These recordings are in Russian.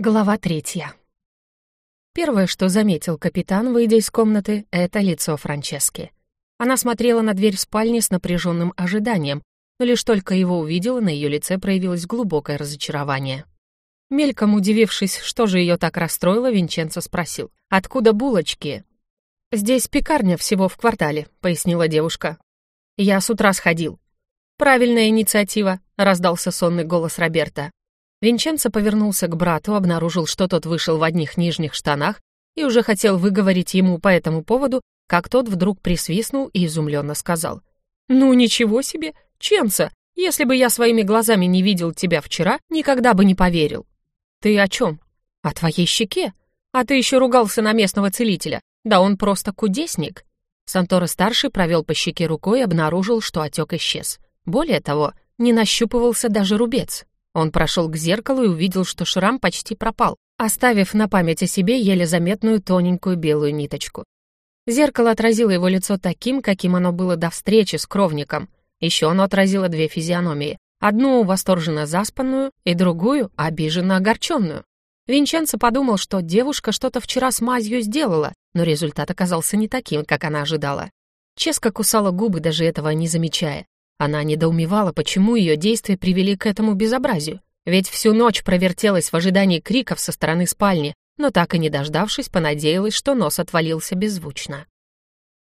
Глава третья. Первое, что заметил капитан, выйдя из комнаты, это лицо Франчески. Она смотрела на дверь спальни с напряженным ожиданием, но лишь только его увидела, на ее лице проявилось глубокое разочарование. Мельком удивившись, что же ее так расстроило, Винченцо спросил, «Откуда булочки?» «Здесь пекарня всего в квартале», — пояснила девушка. «Я с утра сходил». «Правильная инициатива», — раздался сонный голос Роберта. Винченцо повернулся к брату, обнаружил, что тот вышел в одних нижних штанах и уже хотел выговорить ему по этому поводу, как тот вдруг присвистнул и изумленно сказал. «Ну, ничего себе! Ченца! Если бы я своими глазами не видел тебя вчера, никогда бы не поверил». «Ты о чем?» «О твоей щеке. А ты еще ругался на местного целителя. Да он просто кудесник». Сантора-старший провел по щеке рукой и обнаружил, что отек исчез. Более того, не нащупывался даже рубец. Он прошел к зеркалу и увидел, что шрам почти пропал, оставив на память о себе еле заметную тоненькую белую ниточку. Зеркало отразило его лицо таким, каким оно было до встречи с кровником. Еще оно отразило две физиономии. Одну восторженно заспанную и другую обиженно огорченную. Винченцо подумал, что девушка что-то вчера с мазью сделала, но результат оказался не таким, как она ожидала. Ческа кусала губы, даже этого не замечая. Она недоумевала, почему ее действия привели к этому безобразию. Ведь всю ночь провертелась в ожидании криков со стороны спальни, но так и не дождавшись, понадеялась, что нос отвалился беззвучно.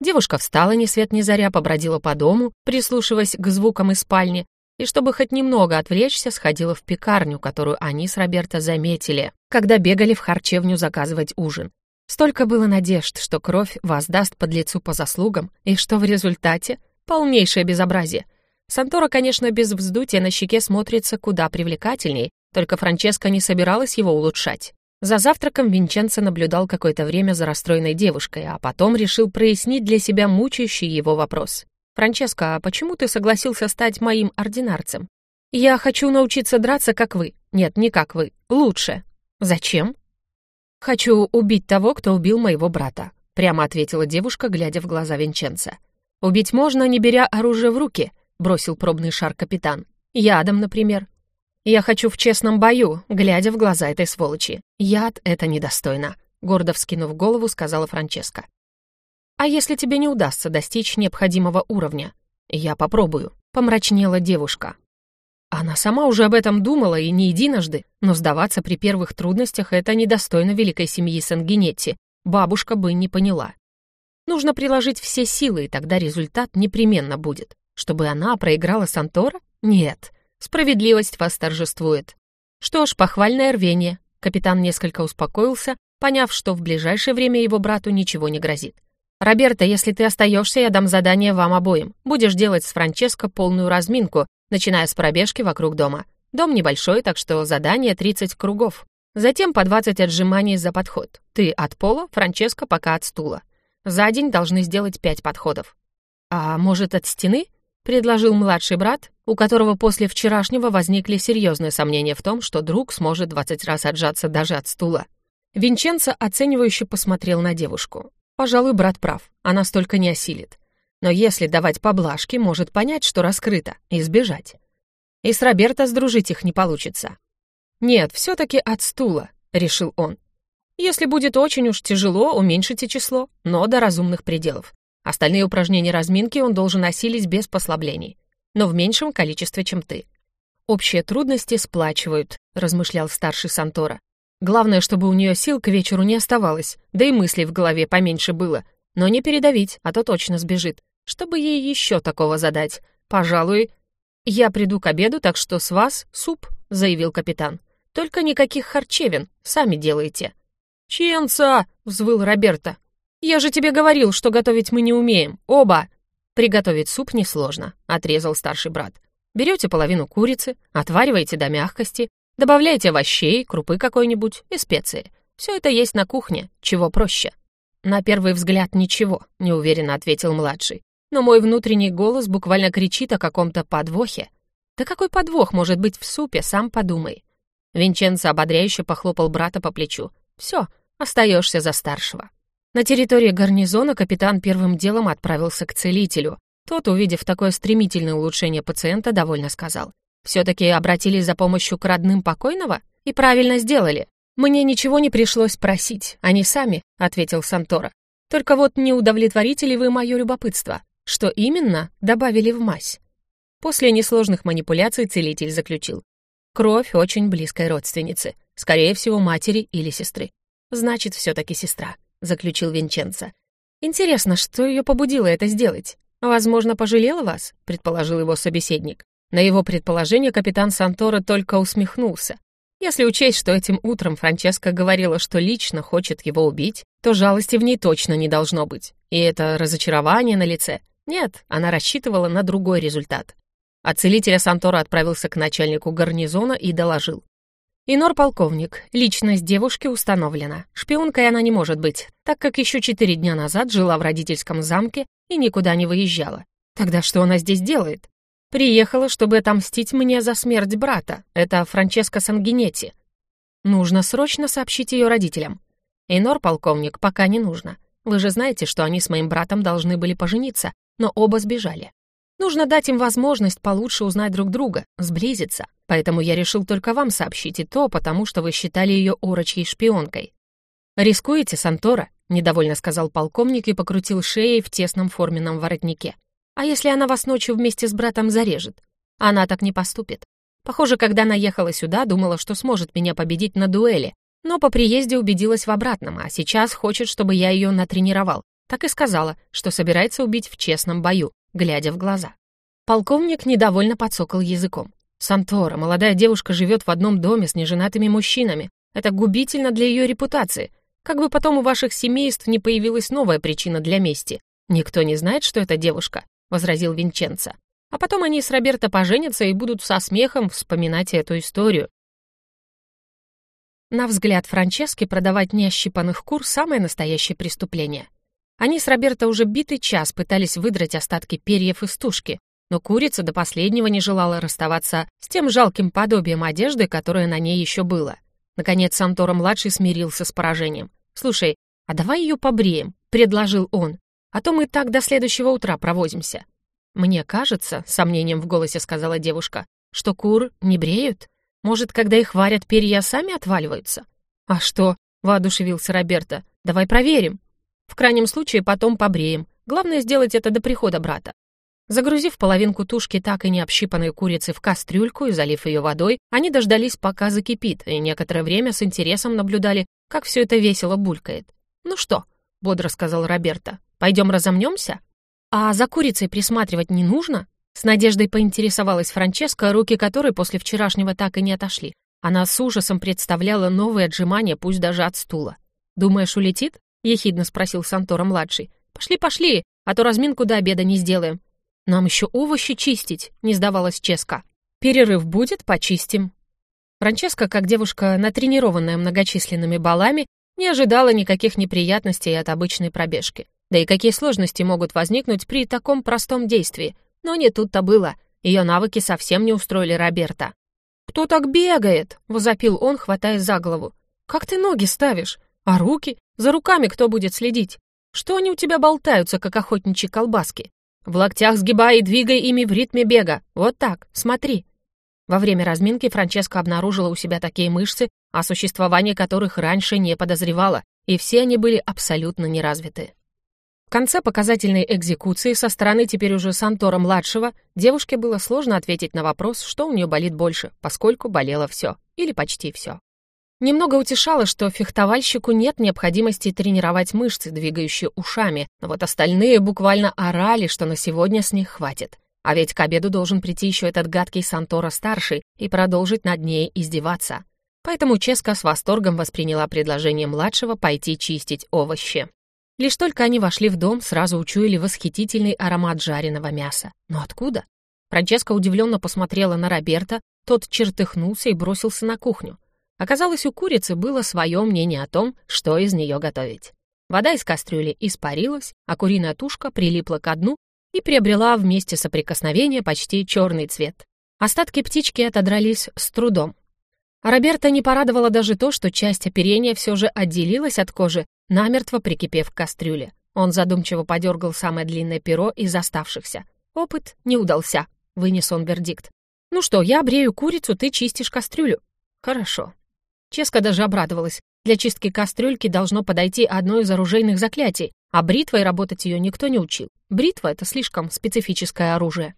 Девушка встала ни свет ни заря, побродила по дому, прислушиваясь к звукам из спальни, и чтобы хоть немного отвлечься, сходила в пекарню, которую они с Роберто заметили, когда бегали в харчевню заказывать ужин. Столько было надежд, что кровь воздаст под лицу по заслугам, и что в результате Полнейшее безобразие. Сантора, конечно, без вздутия на щеке смотрится куда привлекательней, только Франческа не собиралась его улучшать. За завтраком Винченцо наблюдал какое-то время за расстроенной девушкой, а потом решил прояснить для себя мучающий его вопрос. «Франческо, а почему ты согласился стать моим ординарцем?» «Я хочу научиться драться, как вы. Нет, не как вы. Лучше». «Зачем?» «Хочу убить того, кто убил моего брата», — прямо ответила девушка, глядя в глаза Винченца. «Убить можно, не беря оружие в руки», — бросил пробный шар капитан. «Ядом, например». «Я хочу в честном бою», глядя в глаза этой сволочи. «Яд — это недостойно», — гордо вскинув голову, сказала Франческа. «А если тебе не удастся достичь необходимого уровня?» «Я попробую», — помрачнела девушка. Она сама уже об этом думала и не единожды, но сдаваться при первых трудностях — это недостойно великой семьи Сангенетти. Бабушка бы не поняла. Нужно приложить все силы, и тогда результат непременно будет. Чтобы она проиграла Сантора? Нет. Справедливость восторжествует. Что ж, похвальное рвение. Капитан несколько успокоился, поняв, что в ближайшее время его брату ничего не грозит. «Роберто, если ты остаешься, я дам задание вам обоим. Будешь делать с Франческо полную разминку, начиная с пробежки вокруг дома. Дом небольшой, так что задание 30 кругов. Затем по 20 отжиманий за подход. Ты от пола, Франческо пока от стула. За день должны сделать пять подходов. А может, от стены? предложил младший брат, у которого после вчерашнего возникли серьезные сомнения в том, что друг сможет двадцать раз отжаться даже от стула. Винченцо оценивающе посмотрел на девушку. Пожалуй, брат прав, она столько не осилит. Но если давать поблажки, может понять, что раскрыто, и сбежать. И с Роберто сдружить их не получится. «Нет, все-таки от стула», — решил он. Если будет очень уж тяжело, уменьшите число, но до разумных пределов. Остальные упражнения разминки он должен осилить без послаблений, но в меньшем количестве, чем ты. Общие трудности сплачивают, размышлял старший Сантора. Главное, чтобы у нее сил к вечеру не оставалось, да и мыслей в голове поменьше было. Но не передавить, а то точно сбежит. Чтобы ей еще такого задать? Пожалуй, я приду к обеду, так что с вас суп, заявил капитан. Только никаких харчевин, сами делайте. «Ченца!» — взвыл Роберто. «Я же тебе говорил, что готовить мы не умеем. Оба!» «Приготовить суп несложно», — отрезал старший брат. «Берете половину курицы, отвариваете до мягкости, добавляете овощей, крупы какой-нибудь и специи. Все это есть на кухне, чего проще». «На первый взгляд ничего», — неуверенно ответил младший. «Но мой внутренний голос буквально кричит о каком-то подвохе». «Да какой подвох может быть в супе, сам подумай». Винченцо ободряюще похлопал брата по плечу. «Все, Остаешься за старшего». На территории гарнизона капитан первым делом отправился к целителю. Тот, увидев такое стремительное улучшение пациента, довольно сказал. «Все-таки обратились за помощью к родным покойного? И правильно сделали. «Мне ничего не пришлось просить, они сами», — ответил Сантора. «Только вот не удовлетворите ли вы мое любопытство? Что именно добавили в мазь?» После несложных манипуляций целитель заключил. Кровь очень близкой родственницы, скорее всего, матери или сестры. «Значит, все-таки сестра», — заключил Винченцо. «Интересно, что ее побудило это сделать? Возможно, пожалела вас?» — предположил его собеседник. На его предположение капитан Сантора только усмехнулся. Если учесть, что этим утром Франческа говорила, что лично хочет его убить, то жалости в ней точно не должно быть. И это разочарование на лице. Нет, она рассчитывала на другой результат. А Сантора отправился к начальнику гарнизона и доложил. «Инор-полковник, личность девушки установлена. Шпионкой она не может быть, так как еще четыре дня назад жила в родительском замке и никуда не выезжала. Тогда что она здесь делает? Приехала, чтобы отомстить мне за смерть брата. Это Франческо Сангинетти. Нужно срочно сообщить ее родителям. Эйнор, полковник, пока не нужно. Вы же знаете, что они с моим братом должны были пожениться, но оба сбежали. Нужно дать им возможность получше узнать друг друга, сблизиться. Поэтому я решил только вам сообщить и то, потому что вы считали ее орочьей шпионкой. «Рискуете, Сантора?» — недовольно сказал полковник и покрутил шеей в тесном форменном воротнике. А если она вас ночью вместе с братом зарежет? Она так не поступит. Похоже, когда она ехала сюда, думала, что сможет меня победить на дуэли, но по приезде убедилась в обратном, а сейчас хочет, чтобы я ее натренировал. Так и сказала, что собирается убить в честном бою, глядя в глаза. Полковник недовольно подсокал языком. «Сантора, молодая девушка живет в одном доме с неженатыми мужчинами. Это губительно для ее репутации. Как бы потом у ваших семейств не появилась новая причина для мести. Никто не знает, что это девушка. — возразил Винченцо. «А потом они с Роберто поженятся и будут со смехом вспоминать эту историю». На взгляд Франчески продавать неощипанных кур — самое настоящее преступление. Они с Роберто уже битый час пытались выдрать остатки перьев из тушки, но курица до последнего не желала расставаться с тем жалким подобием одежды, которое на ней еще было. Наконец Сантора-младший смирился с поражением. «Слушай, а давай ее побреем», — предложил он. А то мы так до следующего утра провозимся». «Мне кажется», — сомнением в голосе сказала девушка, «что кур не бреют. Может, когда их варят, перья сами отваливаются?» «А что?» — воодушевился Роберто. «Давай проверим. В крайнем случае потом побреем. Главное сделать это до прихода брата». Загрузив половинку тушки так и не общипанной курицы в кастрюльку и залив ее водой, они дождались, пока закипит, и некоторое время с интересом наблюдали, как все это весело булькает. «Ну что?» — бодро сказал Роберто. Пойдем разомнемся? А за курицей присматривать не нужно? С надеждой поинтересовалась Франческа, руки которой после вчерашнего так и не отошли. Она с ужасом представляла новые отжимания, пусть даже от стула. «Думаешь, улетит?» — ехидно спросил Сантора-младший. «Пошли, пошли, а то разминку до обеда не сделаем». «Нам еще овощи чистить», — не сдавалась Ческа. «Перерыв будет, почистим». Франческа, как девушка, натренированная многочисленными балами, не ожидала никаких неприятностей от обычной пробежки. Да и какие сложности могут возникнуть при таком простом действии? Но не тут-то было. Ее навыки совсем не устроили Роберта. «Кто так бегает?» — возопил он, хватаясь за голову. «Как ты ноги ставишь? А руки? За руками кто будет следить? Что они у тебя болтаются, как охотничьи колбаски? В локтях сгибай и двигай ими в ритме бега. Вот так, смотри». Во время разминки Франческа обнаружила у себя такие мышцы, о существовании которых раньше не подозревала, и все они были абсолютно неразвиты. В конце показательной экзекуции со стороны теперь уже Сантора-младшего девушке было сложно ответить на вопрос, что у нее болит больше, поскольку болело все, или почти все. Немного утешало, что фехтовальщику нет необходимости тренировать мышцы, двигающие ушами, но вот остальные буквально орали, что на сегодня с них хватит. А ведь к обеду должен прийти еще этот гадкий Сантора-старший и продолжить над ней издеваться. Поэтому Ческа с восторгом восприняла предложение младшего пойти чистить овощи. Лишь только они вошли в дом, сразу учуяли восхитительный аромат жареного мяса. Но откуда? Франческа удивленно посмотрела на Роберта, тот чертыхнулся и бросился на кухню. Оказалось, у курицы было свое мнение о том, что из нее готовить. Вода из кастрюли испарилась, а куриная тушка прилипла к дну и приобрела вместе соприкосновения почти черный цвет. Остатки птички отодрались с трудом. Роберта не порадовало даже то, что часть оперения все же отделилась от кожи намертво прикипев к кастрюле. Он задумчиво подергал самое длинное перо из оставшихся. Опыт не удался, вынес он вердикт. «Ну что, я брею курицу, ты чистишь кастрюлю». «Хорошо». Ческа даже обрадовалась. Для чистки кастрюльки должно подойти одно из оружейных заклятий, а бритвой работать ее никто не учил. Бритва — это слишком специфическое оружие.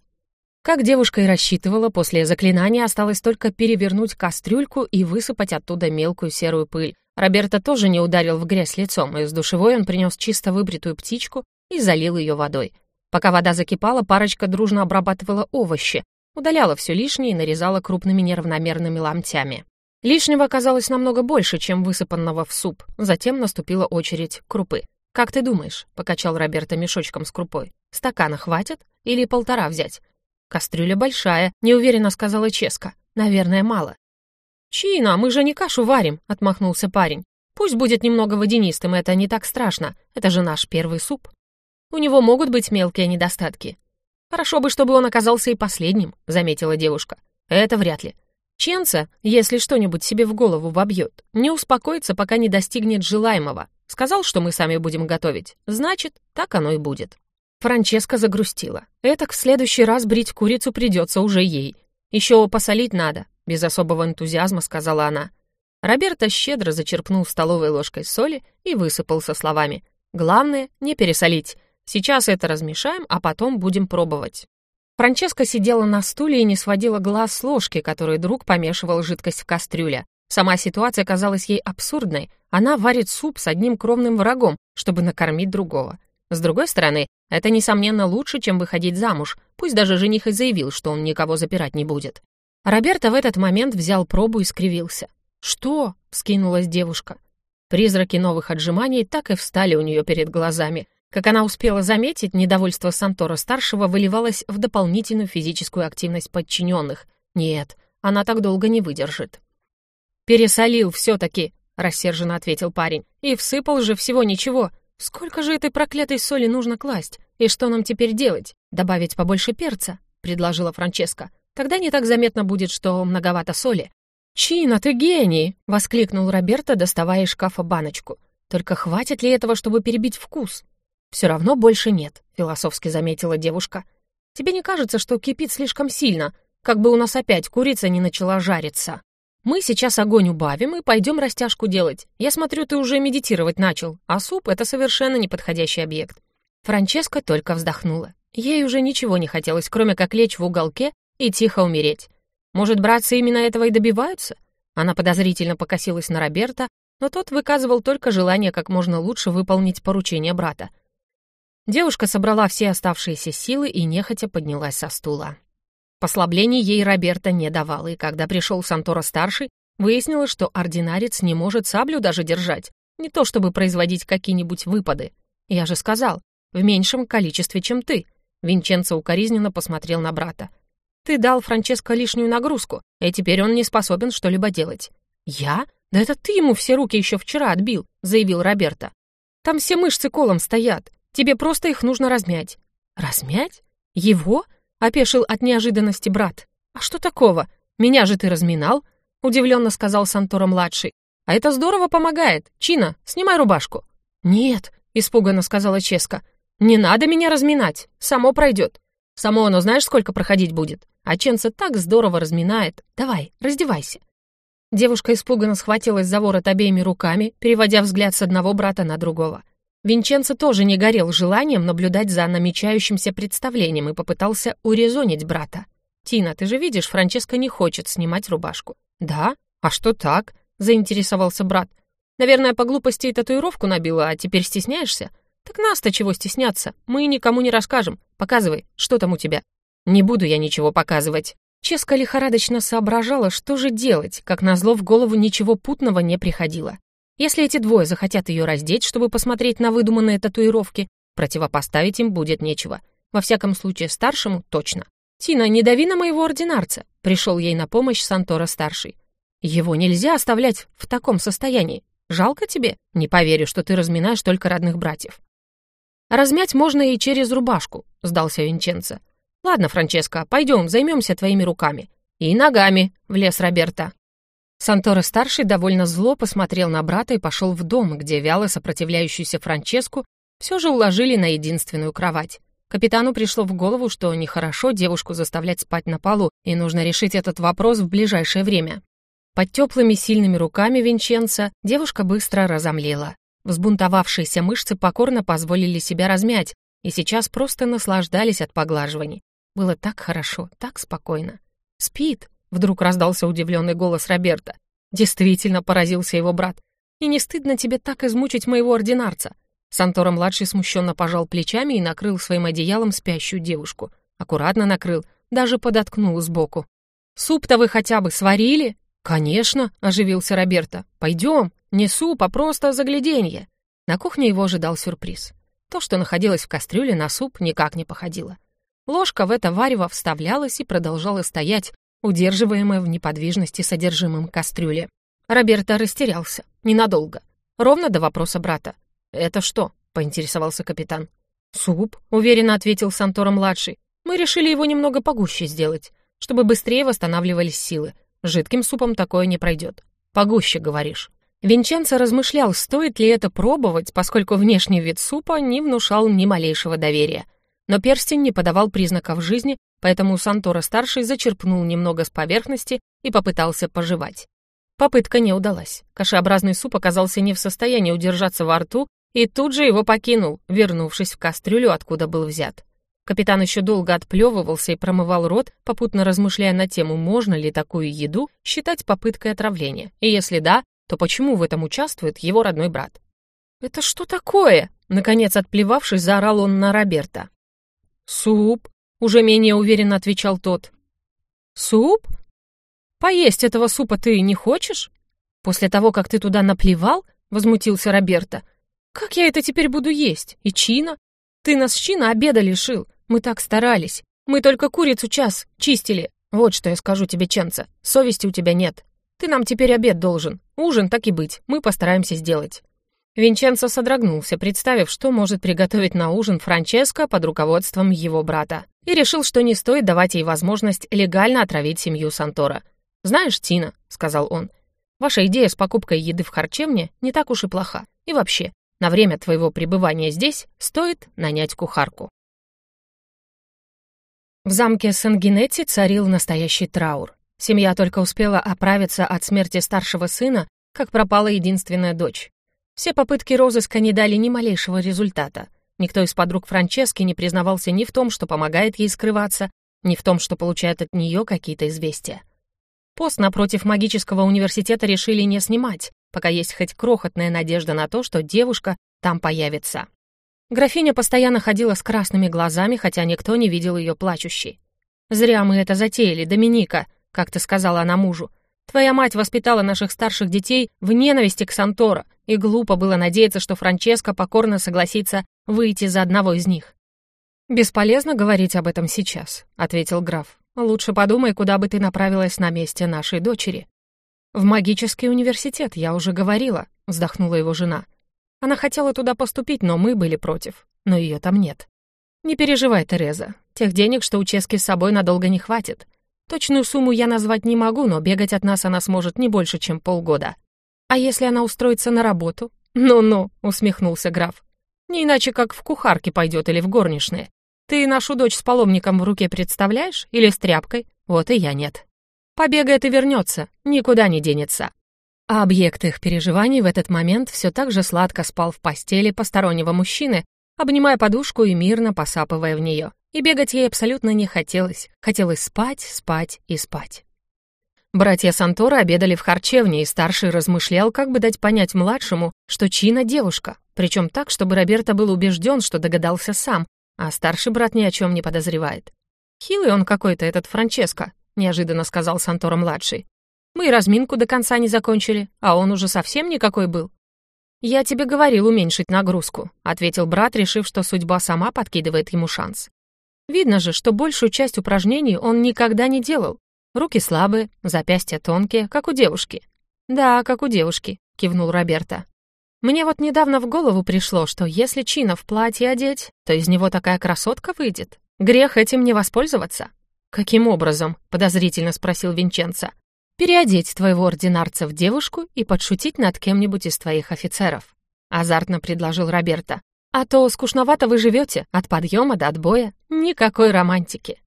Как девушка и рассчитывала, после заклинания осталось только перевернуть кастрюльку и высыпать оттуда мелкую серую пыль. Роберто тоже не ударил в грязь лицом, из душевой он принес чисто выбритую птичку и залил ее водой. Пока вода закипала, парочка дружно обрабатывала овощи, удаляла все лишнее и нарезала крупными неравномерными ломтями. Лишнего оказалось намного больше, чем высыпанного в суп. Затем наступила очередь крупы. «Как ты думаешь?» — покачал Роберто мешочком с крупой. «Стакана хватит? Или полтора взять?» «Кастрюля большая», — неуверенно сказала Ческа. «Наверное, мало». «Чина, мы же не кашу варим», — отмахнулся парень. «Пусть будет немного водянистым, это не так страшно. Это же наш первый суп. У него могут быть мелкие недостатки». «Хорошо бы, чтобы он оказался и последним», — заметила девушка. «Это вряд ли. Ченца, если что-нибудь себе в голову вобьет, не успокоится, пока не достигнет желаемого. Сказал, что мы сами будем готовить. Значит, так оно и будет». Франческа загрустила. «Этак в следующий раз брить курицу придется уже ей. Еще посолить надо», — без особого энтузиазма сказала она. Роберто щедро зачерпнул столовой ложкой соли и высыпал со словами. «Главное, не пересолить. Сейчас это размешаем, а потом будем пробовать». Франческа сидела на стуле и не сводила глаз с ложки, которой друг помешивал жидкость в кастрюле. Сама ситуация казалась ей абсурдной. Она варит суп с одним кровным врагом, чтобы накормить другого. С другой стороны, это, несомненно, лучше, чем выходить замуж, пусть даже жених и заявил, что он никого запирать не будет. Роберто в этот момент взял пробу и скривился. «Что?» — вскинулась девушка. Призраки новых отжиманий так и встали у нее перед глазами. Как она успела заметить, недовольство Сантора-старшего выливалось в дополнительную физическую активность подчиненных. Нет, она так долго не выдержит. «Пересолил все-таки», — рассерженно ответил парень. «И всыпал же всего ничего. «Сколько же этой проклятой соли нужно класть? И что нам теперь делать? Добавить побольше перца?» — предложила Франческа. «Тогда не так заметно будет, что многовато соли». «Чина, ты гений!» — воскликнул Роберто, доставая из шкафа баночку. «Только хватит ли этого, чтобы перебить вкус?» «Все равно больше нет», — философски заметила девушка. «Тебе не кажется, что кипит слишком сильно, как бы у нас опять курица не начала жариться?» Мы сейчас огонь убавим и пойдем растяжку делать. Я смотрю, ты уже медитировать начал, а суп — это совершенно неподходящий объект». Франческа только вздохнула. Ей уже ничего не хотелось, кроме как лечь в уголке и тихо умереть. Может, братцы именно этого и добиваются? Она подозрительно покосилась на Роберта, но тот выказывал только желание как можно лучше выполнить поручение брата. Девушка собрала все оставшиеся силы и нехотя поднялась со стула. Послаблений ей Роберта не давал, и когда пришел Сантора-старший, выяснилось, что ординарец не может саблю даже держать, не то чтобы производить какие-нибудь выпады. Я же сказал, в меньшем количестве, чем ты. Винченцо укоризненно посмотрел на брата. Ты дал Франческо лишнюю нагрузку, и теперь он не способен что-либо делать. Я? Да это ты ему все руки еще вчера отбил, заявил Роберто. Там все мышцы колом стоят, тебе просто их нужно размять. Размять? Его? Опешил от неожиданности брат. «А что такого? Меня же ты разминал?» Удивленно сказал Сантора-младший. «А это здорово помогает. Чина, снимай рубашку». «Нет», — испуганно сказала Ческа. «Не надо меня разминать. Само пройдет. Само оно знаешь, сколько проходить будет? А Ченца так здорово разминает. Давай, раздевайся». Девушка испуганно схватилась за ворот обеими руками, переводя взгляд с одного брата на другого. Винченцо тоже не горел желанием наблюдать за намечающимся представлением и попытался урезонить брата. «Тина, ты же видишь, Франческа не хочет снимать рубашку». «Да? А что так?» — заинтересовался брат. «Наверное, по глупости и татуировку набила, а теперь стесняешься? Так нас-то чего стесняться? Мы никому не расскажем. Показывай, что там у тебя». «Не буду я ничего показывать». Ческа лихорадочно соображала, что же делать, как назло в голову ничего путного не приходило. Если эти двое захотят ее раздеть, чтобы посмотреть на выдуманные татуировки, противопоставить им будет нечего. Во всяком случае, старшему точно. «Тина, не дави на моего ординарца», — пришел ей на помощь Сантора-старший. «Его нельзя оставлять в таком состоянии. Жалко тебе? Не поверю, что ты разминаешь только родных братьев». «Размять можно и через рубашку», — сдался Винченцо. «Ладно, Франческо, пойдем, займемся твоими руками». «И ногами», — влез Роберта. Сантора-старший довольно зло посмотрел на брата и пошел в дом, где вяло сопротивляющуюся Франческу все же уложили на единственную кровать. Капитану пришло в голову, что нехорошо девушку заставлять спать на полу, и нужно решить этот вопрос в ближайшее время. Под теплыми сильными руками Винченца девушка быстро разомлела. Взбунтовавшиеся мышцы покорно позволили себя размять и сейчас просто наслаждались от поглаживаний. Было так хорошо, так спокойно. «Спит!» — вдруг раздался удивленный голос Роберта. Действительно поразился его брат. «И не стыдно тебе так измучить моего ординарца?» Сантора-младший смущенно пожал плечами и накрыл своим одеялом спящую девушку. Аккуратно накрыл, даже подоткнул сбоку. «Суп-то вы хотя бы сварили?» «Конечно», — оживился Роберто. «Пойдем. Не суп, а просто загляденье». На кухне его ожидал сюрприз. То, что находилось в кастрюле, на суп никак не походило. Ложка в это варево вставлялась и продолжала стоять, удерживаемая в неподвижности содержимым кастрюли. Роберто растерялся. Ненадолго. Ровно до вопроса брата. «Это что?» — поинтересовался капитан. «Суп», — уверенно ответил Сантора-младший. «Мы решили его немного погуще сделать, чтобы быстрее восстанавливались силы. Жидким супом такое не пройдет. Погуще, говоришь». Винченцо размышлял, стоит ли это пробовать, поскольку внешний вид супа не внушал ни малейшего доверия. Но перстень не подавал признаков жизни, поэтому Сантора-старший зачерпнул немного с поверхности и попытался пожевать. Попытка не удалась. Кашеобразный суп оказался не в состоянии удержаться во рту и тут же его покинул, вернувшись в кастрюлю, откуда был взят. Капитан еще долго отплевывался и промывал рот, попутно размышляя на тему, можно ли такую еду считать попыткой отравления, и если да, то почему в этом участвует его родной брат? «Это что такое?» Наконец, отплевавшись, заорал он на Роберта. «Суп», — уже менее уверенно отвечал тот. «Суп? Поесть этого супа ты не хочешь? После того, как ты туда наплевал?» — возмутился Роберта. «Как я это теперь буду есть? И чина? Ты нас чина обеда лишил. Мы так старались. Мы только курицу час чистили. Вот что я скажу тебе, Ченца. Совести у тебя нет. Ты нам теперь обед должен. Ужин так и быть. Мы постараемся сделать». Винченцо содрогнулся, представив, что может приготовить на ужин Франческо под руководством его брата, и решил, что не стоит давать ей возможность легально отравить семью Сантора. «Знаешь, Тина», — сказал он, — «ваша идея с покупкой еды в харчевне не так уж и плоха. И вообще, на время твоего пребывания здесь стоит нанять кухарку». В замке Сангинетти царил настоящий траур. Семья только успела оправиться от смерти старшего сына, как пропала единственная дочь. Все попытки розыска не дали ни малейшего результата. Никто из подруг Франчески не признавался ни в том, что помогает ей скрываться, ни в том, что получает от нее какие-то известия. Пост напротив магического университета решили не снимать, пока есть хоть крохотная надежда на то, что девушка там появится. Графиня постоянно ходила с красными глазами, хотя никто не видел ее плачущей. «Зря мы это затеяли, Доминика», — как-то сказала она мужу. «Твоя мать воспитала наших старших детей в ненависти к Санторо, и глупо было надеяться, что Франческо покорно согласится выйти за одного из них». «Бесполезно говорить об этом сейчас», — ответил граф. «Лучше подумай, куда бы ты направилась на месте нашей дочери». «В магический университет, я уже говорила», — вздохнула его жена. Она хотела туда поступить, но мы были против. Но ее там нет. Не переживай, Тереза. Тех денег, что у Чески с собой, надолго не хватит. Точную сумму я назвать не могу, но бегать от нас она сможет не больше, чем полгода. А если она устроится на работу? Ну-ну, усмехнулся граф. Не иначе, как в кухарке пойдет или в горничные. Ты нашу дочь с паломником в руке представляешь? Или с тряпкой? Вот и я нет. Побегает и вернется, никуда не денется а объект их переживаний в этот момент все так же сладко спал в постели постороннего мужчины, обнимая подушку и мирно посапывая в нее. И бегать ей абсолютно не хотелось. Хотелось спать, спать и спать. Братья Сантора обедали в харчевне, и старший размышлял, как бы дать понять младшему, что Чина — девушка, причем так, чтобы Роберто был убежден, что догадался сам, а старший брат ни о чем не подозревает. «Хилый он какой-то, этот Франческо», — неожиданно сказал Сантора-младший. Мы и разминку до конца не закончили, а он уже совсем никакой был. «Я тебе говорил уменьшить нагрузку», — ответил брат, решив, что судьба сама подкидывает ему шанс. Видно же, что большую часть упражнений он никогда не делал. Руки слабые, запястья тонкие, как у девушки. «Да, как у девушки», — кивнул Роберто. «Мне вот недавно в голову пришло, что если Чина в платье одеть, то из него такая красотка выйдет. Грех этим не воспользоваться». «Каким образом?» — подозрительно спросил Винченцо переодеть твоего ординарца в девушку и подшутить над кем-нибудь из твоих офицеров», — азартно предложил Роберто. «А то скучновато вы живете, от подъема до отбоя, никакой романтики».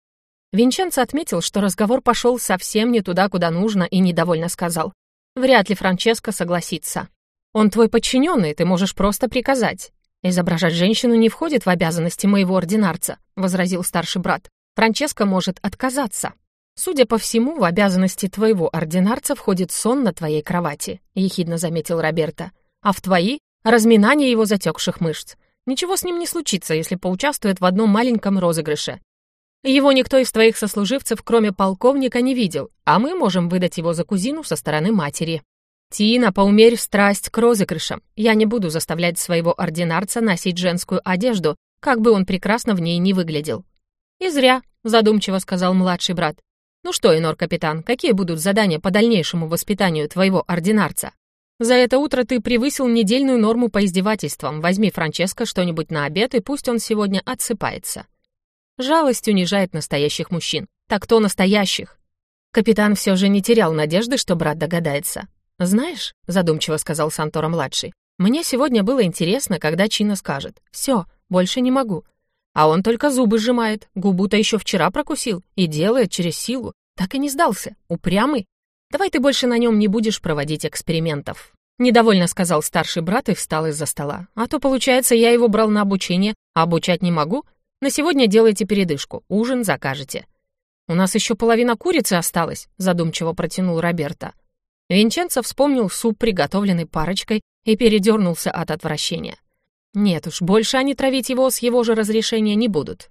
Винченцо отметил, что разговор пошел совсем не туда, куда нужно, и недовольно сказал. «Вряд ли Франческо согласится. Он твой подчиненный, ты можешь просто приказать. Изображать женщину не входит в обязанности моего ординарца», — возразил старший брат. «Франческо может отказаться». «Судя по всему, в обязанности твоего ординарца входит сон на твоей кровати», — ехидно заметил Роберто. «А в твои — разминание его затекших мышц. Ничего с ним не случится, если поучаствует в одном маленьком розыгрыше. Его никто из твоих сослуживцев, кроме полковника, не видел, а мы можем выдать его за кузину со стороны матери. Тина, поумерь страсть к розыгрышам. Я не буду заставлять своего ординарца носить женскую одежду, как бы он прекрасно в ней не выглядел. И зря, задумчиво сказал младший брат. Ну что, Инор-капитан, какие будут задания по дальнейшему воспитанию твоего ординарца? За это утро ты превысил недельную норму по издевательствам. Возьми Франческо что-нибудь на обед, и пусть он сегодня отсыпается. Жалость унижает настоящих мужчин. Так кто настоящих? Капитан все же не терял надежды, что брат догадается. «Знаешь», — задумчиво сказал Сантора-младший, «мне сегодня было интересно, когда Чина скажет. Все, больше не могу. А он только зубы сжимает, губу-то еще вчера прокусил и делает через силу. Так и не сдался, упрямый. Давай ты больше на нем не будешь проводить экспериментов». Недовольно сказал старший брат и встал из-за стола. «А то, получается, я его брал на обучение, а обучать не могу, на сегодня делайте передышку, ужин закажете». «У нас еще половина курицы осталась», — задумчиво протянул Роберто. Винченцо вспомнил суп, приготовленный парочкой, и передернулся от отвращения. Нет уж, больше они травить его с его же разрешения не будут.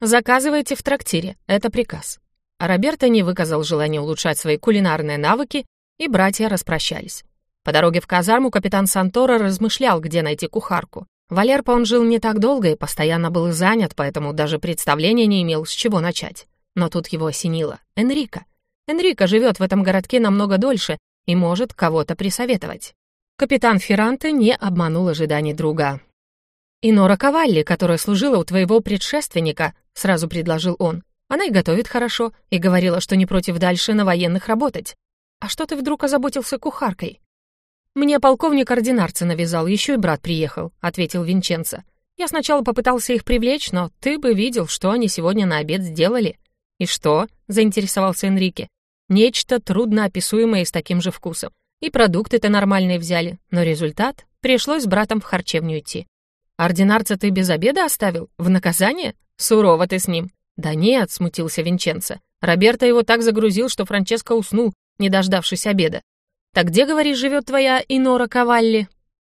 «Заказывайте в трактире, это приказ». Роберто не выказал желания улучшать свои кулинарные навыки, и братья распрощались. По дороге в казарму капитан Сантора размышлял, где найти кухарку. Валерпа он жил не так долго и постоянно был занят, поэтому даже представления не имел, с чего начать. Но тут его осенило. Энрика. Энрика живет в этом городке намного дольше и может кого-то присоветовать. Капитан Ферранте не обманул ожиданий друга. «И Нора Кавалли, которая служила у твоего предшественника», — сразу предложил он. «Она и готовит хорошо, и говорила, что не против дальше на военных работать. А что ты вдруг озаботился кухаркой?» «Мне полковник ординарца навязал, еще и брат приехал», — ответил Винченцо. «Я сначала попытался их привлечь, но ты бы видел, что они сегодня на обед сделали». «И что?» — заинтересовался Энрике. «Нечто трудноописуемое с таким же вкусом. И продукты-то нормальные взяли, но результат — пришлось с братом в харчевню идти». «Ординарца ты без обеда оставил? В наказание? Сурово ты с ним». «Да нет», — смутился Винченцо. Роберто его так загрузил, что Франческо уснул, не дождавшись обеда. «Так где, говоришь, живет твоя Инора Кавалли?»